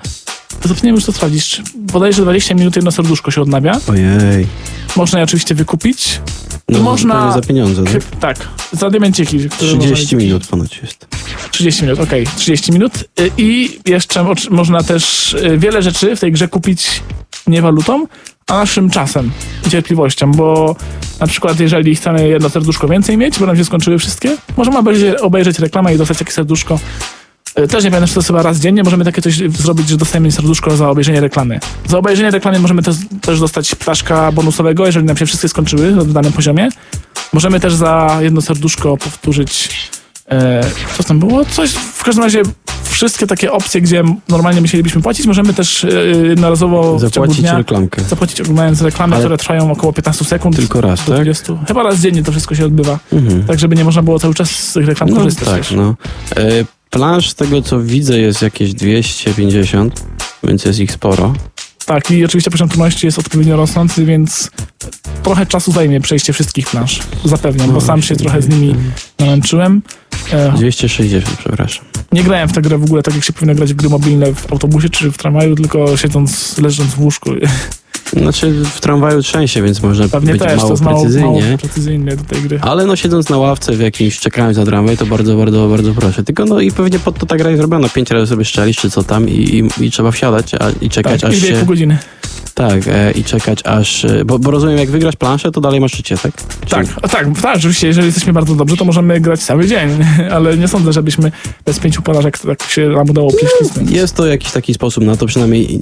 Speaker 2: Zapomniałem już to sprawdzić. czy- Bodajże 20 minut jedno serduszko się odnawia.
Speaker 1: Ojej.
Speaker 2: Można je oczywiście wykupić.
Speaker 1: No,
Speaker 2: Można-
Speaker 1: za pieniądze, tak?
Speaker 2: Tak, za diamenciki. które można
Speaker 1: 30 minut ponoć jest.
Speaker 2: 30 minut, okej, 30 minut. Y, I jeszcze można też y, wiele rzeczy w tej grze kupić nie walutą, a naszym czasem i cierpliwością, bo na przykład jeżeli chcemy jedno serduszko więcej mieć, bo nam się skończyły wszystkie, możemy obejrzeć, obejrzeć reklamę i dostać jakieś serduszko. Y, Też nie pamiętam, czy to chyba raz dziennie możemy takie coś zrobić, że dostajemy serduszko za obejrzenie reklamy. Za obejrzenie reklamy możemy też, też dostać ptaszka bonusowego, jeżeli nam się wszystkie skończyły w danym poziomie. Możemy też za jedno serduszko powtórzyć E, co tam było? Coś, w każdym razie wszystkie takie opcje, gdzie normalnie musielibyśmy płacić, możemy też e, ciągu
Speaker 1: Zapłacić
Speaker 2: dnia
Speaker 1: reklamkę.
Speaker 2: zapłacić oglądając reklamy,
Speaker 1: Ale
Speaker 2: które trwają około 15 sekund.
Speaker 1: Tylko raz,
Speaker 2: do
Speaker 1: tak?
Speaker 2: 20. Chyba raz dziennie to wszystko się odbywa.
Speaker 1: Mhm.
Speaker 2: Tak, żeby nie można było cały czas z tych reklam
Speaker 1: No
Speaker 2: korzystać.
Speaker 1: tak, no. E, plansz, z tego co widzę, jest jakieś 250, więc jest ich sporo.
Speaker 2: tak, i oczywiście poziom trudności jest odpowiednio rosnący, więc trochę czasu zajmie przejście wszystkich plansz. Zapewniam, bo
Speaker 1: No,
Speaker 2: sam się trochę z nimi namęczyłem. E,
Speaker 1: 260, przepraszam.
Speaker 2: nie grałem w tę grę w ogóle tak, jak się powinno grać w gry mobilne w autobusie czy w tramwaju, tylko siedząc, leżąc w łóżku.
Speaker 1: Znaczy w tramwaju trzęsie, więc można
Speaker 2: Pewnie
Speaker 1: być
Speaker 2: też, to
Speaker 1: mało
Speaker 2: jest mało,
Speaker 1: precyzyjnie.
Speaker 2: mało precyzyjnie do tej gry.
Speaker 1: Ale no siedząc na ławce w jakimś, czekając na tramwaj, to bardzo, bardzo, bardzo proszę. Tylko no i pewnie pod to ta gra jest zrobiona. Pięć razy sobie strzelisz, czy co tam i, i, i trzeba wsiadać a, i czekać
Speaker 2: Tak,
Speaker 1: aż
Speaker 2: i
Speaker 1: się...
Speaker 2: godziny.
Speaker 1: Tak, e, i czekać aż... e, Bo, bo rozumiem, jak wygrasz planszę, to dalej masz życie, tak? Czy-
Speaker 2: Tak, tak, tak, oczywiście, jeżeli jesteśmy bardzo dobrzy, to możemy grać cały dzień, ale nie sądzę, żebyśmy bez pięciu porażek tak się nam udało prześlizgnąć.
Speaker 1: Jest to jakiś taki sposób na to, przynajmniej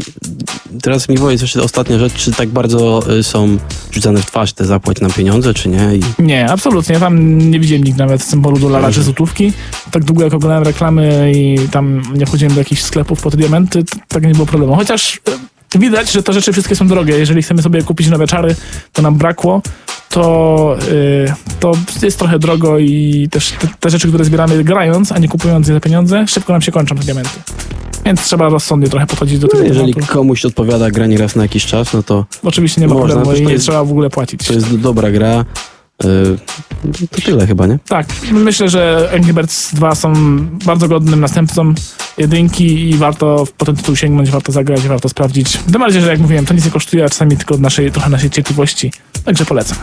Speaker 1: teraz mi powiedz jeszcze ostatnia rzecz, czy tak bardzo y, są rzucane w twarz te zapłać nam pieniądze, czy nie? I
Speaker 2: Nie, absolutnie. Ja tam nie widziałem nigdy nawet symbolu dolara czy złotówki. Tak długo jak oglądałem reklamy i tam nie chodziłem do jakichś sklepów po te diamenty, to tak nie było problemu. Chociaż e, widać, że te rzeczy wszystkie są drogie. Jeżeli chcemy sobie kupić nowe czary, to nam brakło, to, e, to jest trochę drogo i też te, te rzeczy, które zbieramy grając, a nie kupując je za pieniądze, szybko nam się kończą te diamenty. Więc trzeba rozsądnie trochę podchodzić do tego
Speaker 1: no, jeżeli
Speaker 2: tematu.
Speaker 1: komuś odpowiada granie raz na jakiś czas, no to
Speaker 2: Oczywiście nie ma
Speaker 1: Można,
Speaker 2: problemu i nie trzeba w ogóle płacić.
Speaker 1: to jest do- dobra gra. Y, to tyle chyba, nie?
Speaker 2: Tak, myślę, że Angry Birds 2 są bardzo godnym następcą jedynki i warto po ten tytuł sięgnąć, warto zagrać, warto sprawdzić. Tym bardziej, że jak mówiłem, to nic nie kosztuje, a czasami tylko naszej, trochę naszej cierpliwości. Także polecam.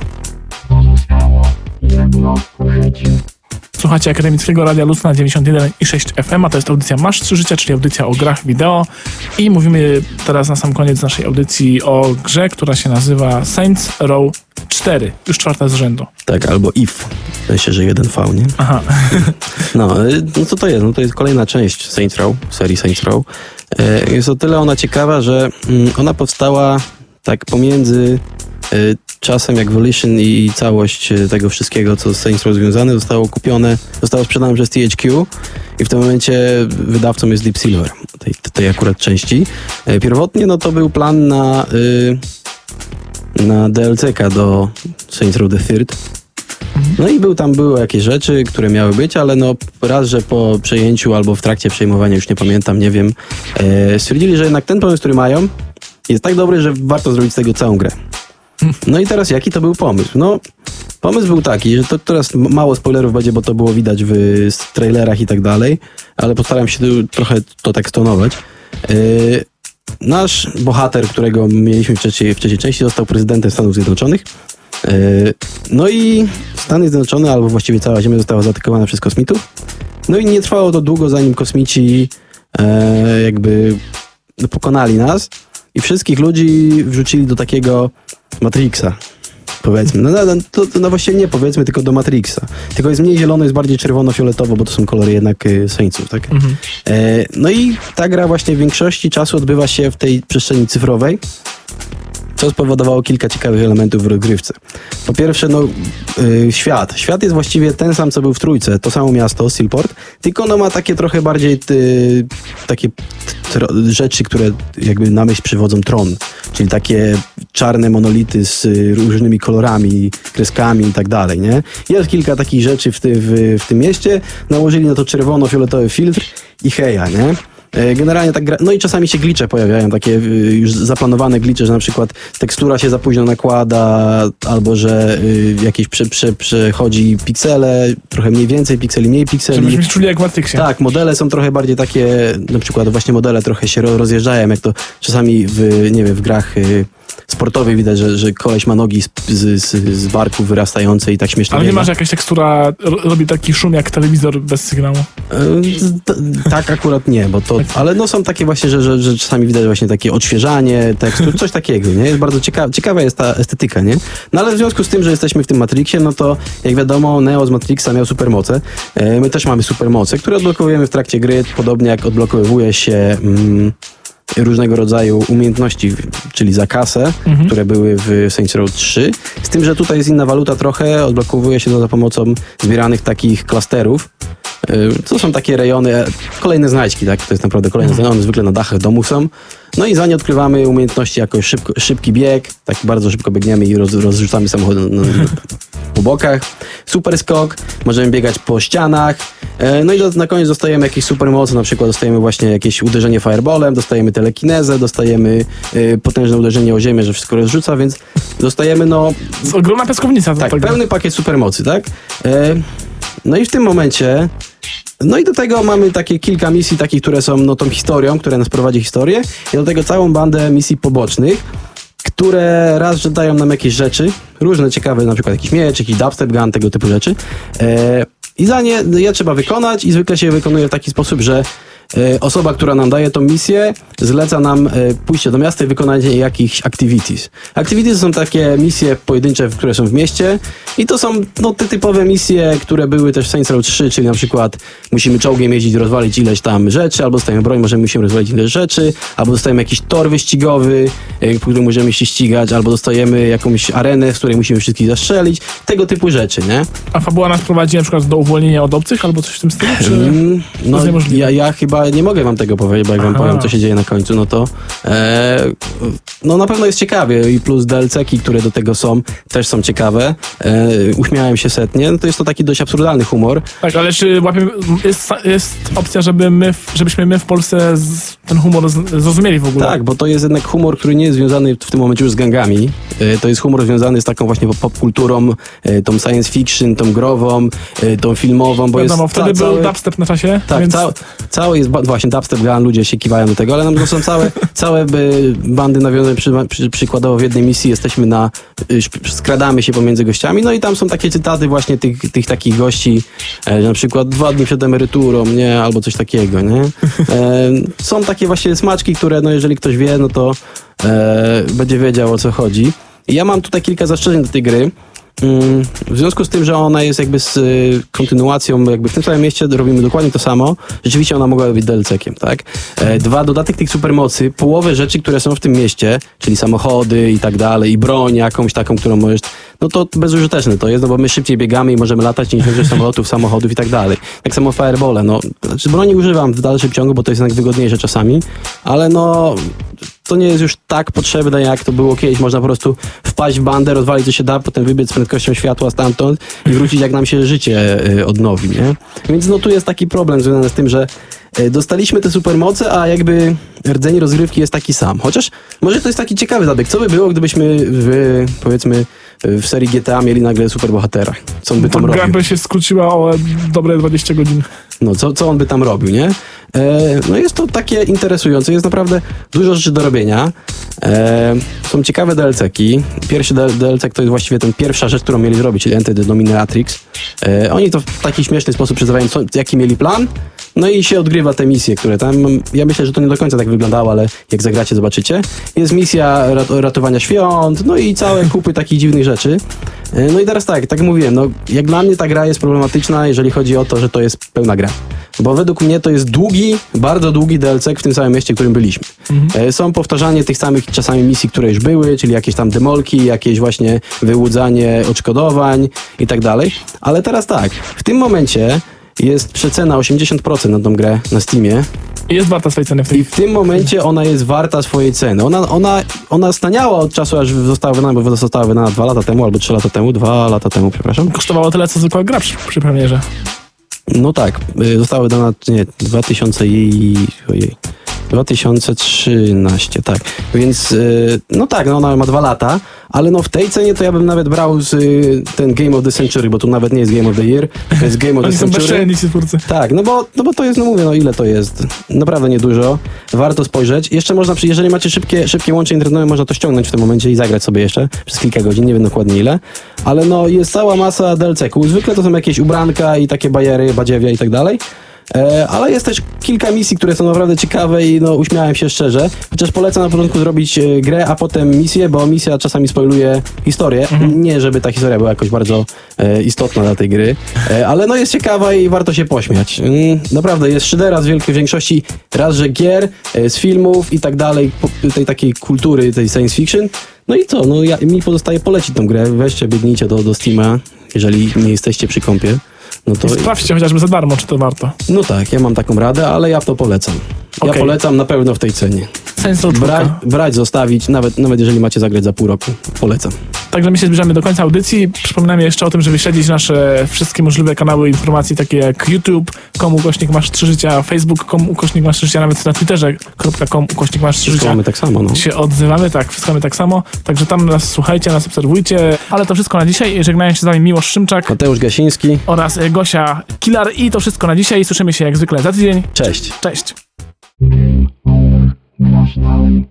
Speaker 2: Słuchacie Akademickiego Radia Luz na 91,6 FM, a to jest audycja Masz 3 Życia, czyli audycja o grach wideo. I mówimy teraz na sam koniec naszej audycji o grze, która się nazywa Saints Row 4. Już czwarta z rzędu.
Speaker 1: Tak, albo if. Myślę, że jeden V, nie?
Speaker 2: Aha.
Speaker 1: No, y, no co to jest? No to jest kolejna część Saints Row, serii Saints Row. Y, Jest o tyle ona ciekawa, że mm, ona powstała tak pomiędzy y, czasem jak Volition i całość e, tego wszystkiego, co z Saints Row związane, zostało kupione, zostało sprzedane przez THQ i w tym momencie wydawcą jest Deep Silver, tej, tej akurat części. E, Pierwotnie no to był plan na, y, na DLC-ka do Saints Row the Third. No i był tam, były jakieś rzeczy, które miały być, ale no raz, że po przejęciu albo w trakcie przejmowania, już nie pamiętam, nie wiem, e, stwierdzili, że jednak ten pomysł, który mają, jest tak dobry, że warto zrobić z tego całą grę. No i teraz jaki to był pomysł? No, pomysł był taki, że to teraz mało spoilerów będzie, bo to było widać w trailerach i tak dalej, ale postaram się tu trochę to tak stonować. Yy, nasz bohater, którego mieliśmy w trzeciej, w trzeciej części, został prezydentem Stanów Zjednoczonych. Yy, no i Stany Zjednoczone, albo właściwie cała Ziemia została zaatakowana przez kosmitów. No i nie trwało to długo, zanim kosmici e, jakby pokonali nas i wszystkich ludzi wrzucili do takiego Matrixa. Powiedzmy. No, no, no, to, to no właściwie nie powiedzmy, tylko do Matrixa. Tylko jest mniej zielono, jest bardziej czerwono-fioletowo, bo to są kolory jednak y, Saintsów, tak? E, no i ta gra właśnie w większości czasu odbywa się w tej przestrzeni cyfrowej, co spowodowało kilka ciekawych elementów w rozgrywce. Po pierwsze, no, y, świat. Świat jest właściwie ten sam, co był w trójce, to samo miasto, Steelport, tylko ono ma takie trochę bardziej y, takie rzeczy, które jakby na myśl przywodzą tron, czyli takie czarne monolity z y, różnymi kolorami, kreskami i tak dalej, nie? Jest kilka takich rzeczy w, ty, w, w tym mieście, nałożyli na to czerwono-fioletowy filtr i heja, nie? E, Generalnie tak gra... No i czasami się glicze pojawiają, takie y, już zaplanowane glicze, że na przykład tekstura się za późno nakłada, albo że y, jakieś prze, prze, przechodzi piksele, trochę mniej więcej pikseli, mniej pikseli.
Speaker 2: Żebyśmy czuli jak w Matrixie.
Speaker 1: Tak, modele są trochę bardziej takie, na przykład właśnie modele trochę się ro- rozjeżdżają, jak to czasami w, nie wiem, w grach y, sportowych widać, że, że koleś ma nogi z, z, z, barku wyrastające i tak śmiesznie
Speaker 2: Ale nie
Speaker 1: biega.
Speaker 2: masz jakaś tekstura, ro- robi taki szum jak telewizor bez sygnału.
Speaker 1: E, Tak akurat nie, bo to, ale no są takie właśnie, że, że, że czasami widać właśnie takie odświeżanie tekstu, coś takiego, nie? Jest bardzo ciekawa, ciekawa jest ta estetyka, nie? No ale w związku z tym, że jesteśmy w tym Matrixie, no to jak wiadomo, Neo z Matrixa miał supermoce. E, My też mamy supermoce, które odblokowujemy w trakcie gry, podobnie jak odblokowuje się mm, różnego rodzaju umiejętności, czyli za kasę, które były w Saints Row 3. Z tym, że tutaj jest inna waluta trochę, odblokowuje się to za pomocą zbieranych takich klasterów. Y, To są takie rejony, kolejne znajdźki, tak? To jest naprawdę kolejne znajdźki, one zwykle na dachach domów są. No i za nie odkrywamy umiejętności jako szybko, szybki bieg, tak bardzo szybko biegniemy i roz, rozrzucamy samochody na, na, po bokach. Super skok, możemy biegać po ścianach. E, No i do, na koniec dostajemy jakieś super moce, na przykład dostajemy właśnie jakieś uderzenie fireballem, dostajemy telekinezę, dostajemy e, potężne uderzenie o ziemię, że wszystko rozrzuca, więc dostajemy no
Speaker 2: ogromna piaskownica.
Speaker 1: tak,
Speaker 2: tak
Speaker 1: pełny pakiet supermocy, tak? E, no i w tym momencie, no i do tego mamy takie kilka misji takich, które są no tą historią, które nas prowadzi historię i do tego całą bandę misji pobocznych, które raz, że dają nam jakieś rzeczy, różne ciekawe, na przykład jakiś miecz, jakiś dubstep gun, tego typu rzeczy. E, I za nie je trzeba wykonać i zwykle się je wykonuje w taki sposób, że e, osoba, która nam daje tą misję, zleca nam e, pójście do miasta i wykonanie jakichś activities. Activities są takie misje pojedyncze, które są w mieście i to są no, te typowe misje, które były też w Saints Row 3, czyli na przykład musimy czołgiem jeździć, rozwalić ileś tam rzeczy, albo dostajemy broń, możemy musimy rozwalić ileś rzeczy, albo dostajemy jakiś tor wyścigowy, e, po którym możemy się ścigać, albo dostajemy jakąś arenę, w której musimy wszystkich zastrzelić, tego typu rzeczy, nie?
Speaker 2: A fabuła nas prowadzi na przykład do uwolnienia od obcych albo coś w tym stylu? Czy...
Speaker 1: Mm, No, ja, ja chyba nie mogę wam tego powiedzieć, bo jak wam
Speaker 2: Aha.
Speaker 1: powiem, co się dzieje na końcu, no to e, no na pewno jest ciekawie i plus DLC-ki, które do tego są, też są ciekawe. E, uśmiałem się setnie, no to jest to taki dość absurdalny humor.
Speaker 2: Tak, ale czy łapiemy, jest, jest opcja, żeby my, żebyśmy my w Polsce ten humor zrozumieli w ogóle?
Speaker 1: Tak, bo to jest jednak humor, który nie jest związany w tym momencie już z gangami. E, To jest humor związany z taką właśnie popkulturą, e, tą science fiction, tą grową, e, tą filmową, bo
Speaker 2: Wiadomo,
Speaker 1: jest
Speaker 2: wtedy
Speaker 1: ca-
Speaker 2: był
Speaker 1: cały-
Speaker 2: dubstep na czasie,
Speaker 1: Tak,
Speaker 2: więc
Speaker 1: całe jest, ba- właśnie dubstep gun, ludzie się kiwają do tego, ale nam to są całe, całe by, bandy nawiązane, przy, przy, przykładowo w jednej misji jesteśmy na, skradamy się pomiędzy gościami, no i tam są takie cytaty właśnie tych, tych takich gości, na przykład dwa dni przed emeryturą, nie, albo coś takiego, nie. Są takie właśnie smaczki, które, no jeżeli ktoś wie, no to będzie wiedział o co chodzi. Ja mam tutaj kilka zastrzeżeń do tej gry. mm, w związku z tym, że ona jest jakby z y, kontynuacją, jakby w tym samym mieście robimy dokładnie to samo, rzeczywiście ona mogła być DLC-kiem, tak? E, dwa, dodatek tych supermocy, połowę rzeczy, które są w tym mieście, czyli samochody i tak dalej, i broń jakąś taką, którą możesz, no to bezużyteczne to jest, no bo my szybciej biegamy i możemy latać niż większość samolotów, samochodów i tak dalej. Tak samo firebole, no, znaczy broni używam w dalszym ciągu, bo to jest jednak wygodniejsze czasami, ale no, to nie jest już tak potrzebne, jak to było kiedyś. Można po prostu wpaść w bandę, rozwalić co się da, potem wybiec z prędkością światła stamtąd i wrócić, jak nam się życie y, odnowi, nie? Więc no tu jest taki problem związany z tym, że y, dostaliśmy te supermoce, a jakby rdzeń rozgrywki jest taki sam. Chociaż może to jest taki ciekawy zabieg. Co by było, gdybyśmy w, powiedzmy, w serii GTA mieli nagle superbohatera? Co on by tam
Speaker 2: gra
Speaker 1: robił?
Speaker 2: by się skróciła o dobre 20 godzin.
Speaker 1: No, co, co on by tam robił, nie? E, no jest to takie interesujące, jest naprawdę dużo rzeczy do robienia. E, są ciekawe DLC-ki. Pierwszy DL- DLC to jest właściwie ten pierwsza rzecz, którą mieli zrobić, czyli Enter the Dominatrix. E, oni to w taki śmieszny sposób przedstawiają, co, jaki mieli plan, no i się odgrywa te misje, które tam, ja myślę, że to nie do końca tak wyglądało, ale jak zagracie, zobaczycie. Jest misja rat ratowania świąt, no i całe kupy takich dziwnych rzeczy. E, No i teraz tak, tak jak mówiłem, no jak dla mnie ta gra jest problematyczna, jeżeli chodzi o to, że to jest pełna gra. Bo według mnie to jest długi, bardzo długi DLC w tym samym mieście, w którym byliśmy. E, Są powtarzanie tych samych czasami misji, które już były, czyli jakieś tam demolki, jakieś właśnie wyłudzanie odszkodowań i tak dalej. Ale teraz tak, w tym momencie jest przecena 80% na tą grę na Steamie
Speaker 2: I jest warta swojej ceny w tej
Speaker 1: i w tym momencie ona jest warta swojej ceny. Ona, ona, ona staniała od czasu, aż została wydana, bo została wydana dwa lata temu albo trzy lata temu, dwa lata temu, przepraszam.
Speaker 2: Kosztowało tyle, co zwykła gra przy, przy premierze.
Speaker 1: No tak, y, została wydana, nie, 2000 i... Ojej. 2013, tak. Więc, y, no tak, no ona ma dwa lata, ale no w tej cenie to ja bym nawet brał z, y, ten Game of the Century, bo tu nawet nie jest Game of the Year, to jest Game of the
Speaker 2: Oni są
Speaker 1: Century.
Speaker 2: bezczelni ci twórcy.
Speaker 1: Tak, no bo, no bo to jest, no mówię, no ile to jest? Naprawdę niedużo. Warto spojrzeć. Jeszcze można, przy- jeżeli macie szybkie, szybkie łącze internetowe, można to ściągnąć w tym momencie i zagrać sobie jeszcze przez kilka godzin, nie wiem dokładnie ile. Ale no jest cała masa DLC-ków. Zwykle to są jakieś ubranka i takie bajery, badziewia i tak dalej. E, ale jest też kilka misji, które są naprawdę ciekawe i no uśmiałem się szczerze. Chociaż polecam na początku zrobić e, grę, a potem misję, bo misja czasami spoiluje historię. Nie, żeby ta historia była jakoś bardzo e, istotna dla tej gry, ale no jest ciekawa i warto się pośmiać. Mm, naprawdę jest szydera z wielkiej większości raz, że gier, z filmów i tak dalej, tej takiej kultury, tej science fiction. No i co, no ja, mi pozostaje polecić tą grę. Weźcie, biegnijcie do, do Steama, jeżeli nie jesteście przy kąpie. No to
Speaker 2: Sprawdźcie chociażby za darmo, czy to warto.
Speaker 1: no tak, ja mam taką radę, ale ja to polecam. Ja polecam na pewno w tej cenie.
Speaker 2: Sens Row
Speaker 1: Bra,
Speaker 2: czwórka.
Speaker 1: brać, zostawić, nawet, nawet jeżeli macie zagrać za pół roku. Polecam.
Speaker 2: Także my się zbliżamy do końca audycji. Przypominamy jeszcze o tym, żeby śledzić nasze wszystkie możliwe kanały informacji, takie jak YouTube, com ukośnik masz trzy życia, Facebook, com ukośnik masz trzy życia, nawet na Twitterze, .com ukośnik masz trzy życia.
Speaker 1: tak samo, no.
Speaker 2: się odzywamy, tak, wszystko tak samo. Także tam nas słuchajcie, nas obserwujcie. Ale to wszystko na dzisiaj. Żegnają się z wami Miłosz Szymczak
Speaker 1: Mateusz Gasiński,
Speaker 2: oraz Gosia Kilar i to wszystko na dzisiaj. Słyszymy się jak zwykle za tydzień.
Speaker 1: cześć.
Speaker 2: Cześć. Наш малый.